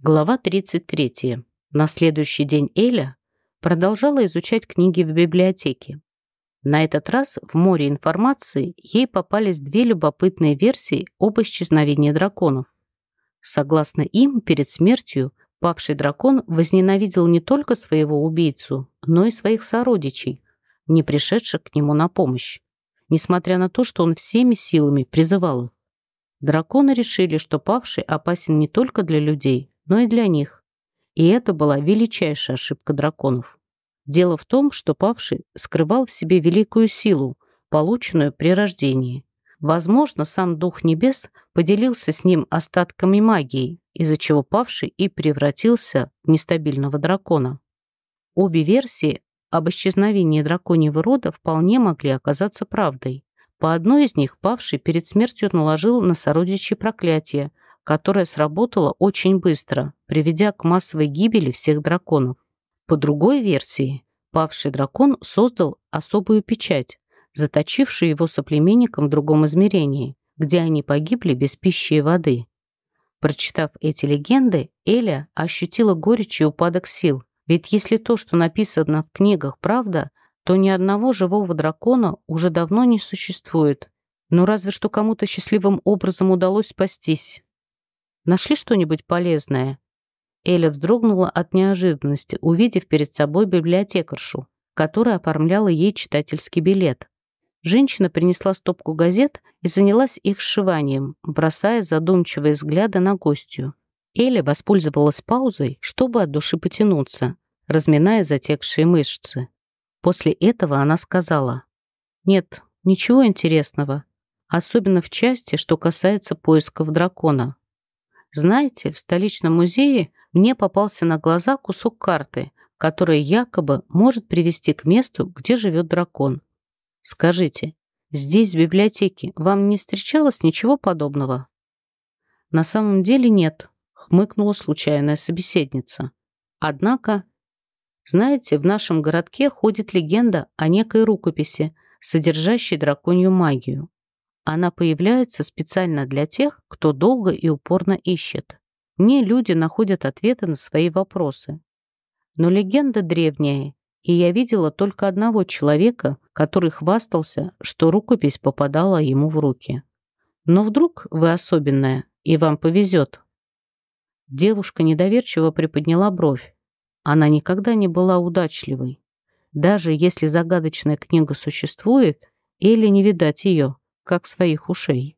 Глава 33. На следующий день Эля продолжала изучать книги в библиотеке. На этот раз в море информации ей попались две любопытные версии об исчезновении драконов. Согласно им, перед смертью павший дракон возненавидел не только своего убийцу, но и своих сородичей, не пришедших к нему на помощь, несмотря на то, что он всеми силами призывал их. Драконы решили, что павший опасен не только для людей, но и для них. И это была величайшая ошибка драконов. Дело в том, что павший скрывал в себе великую силу, полученную при рождении. Возможно, сам Дух Небес поделился с ним остатками магии, из-за чего павший и превратился в нестабильного дракона. Обе версии об исчезновении драконьего рода вполне могли оказаться правдой. По одной из них павший перед смертью наложил на сородичей проклятие, которая сработала очень быстро, приведя к массовой гибели всех драконов. По другой версии, павший дракон создал особую печать, заточившую его соплеменникам в другом измерении, где они погибли без пищи и воды. Прочитав эти легенды, Эля ощутила горечь и упадок сил, ведь если то, что написано в книгах, правда, то ни одного живого дракона уже давно не существует. Но разве что кому-то счастливым образом удалось спастись. Нашли что-нибудь полезное?» Эля вздрогнула от неожиданности, увидев перед собой библиотекаршу, которая оформляла ей читательский билет. Женщина принесла стопку газет и занялась их сшиванием, бросая задумчивые взгляды на гостью. Эля воспользовалась паузой, чтобы от души потянуться, разминая затекшие мышцы. После этого она сказала, «Нет, ничего интересного, особенно в части, что касается поисков дракона. Знаете, в столичном музее мне попался на глаза кусок карты, который якобы может привести к месту, где живет дракон. Скажите, здесь, в библиотеке, вам не встречалось ничего подобного? На самом деле нет, хмыкнула случайная собеседница. Однако, знаете, в нашем городке ходит легенда о некой рукописи, содержащей драконью магию. Она появляется специально для тех, кто долго и упорно ищет. Не люди находят ответы на свои вопросы. Но легенда древняя, и я видела только одного человека, который хвастался, что рукопись попадала ему в руки. Но вдруг вы особенная, и вам повезет. Девушка недоверчиво приподняла бровь. Она никогда не была удачливой. Даже если загадочная книга существует, или не видать ее, как своих ушей.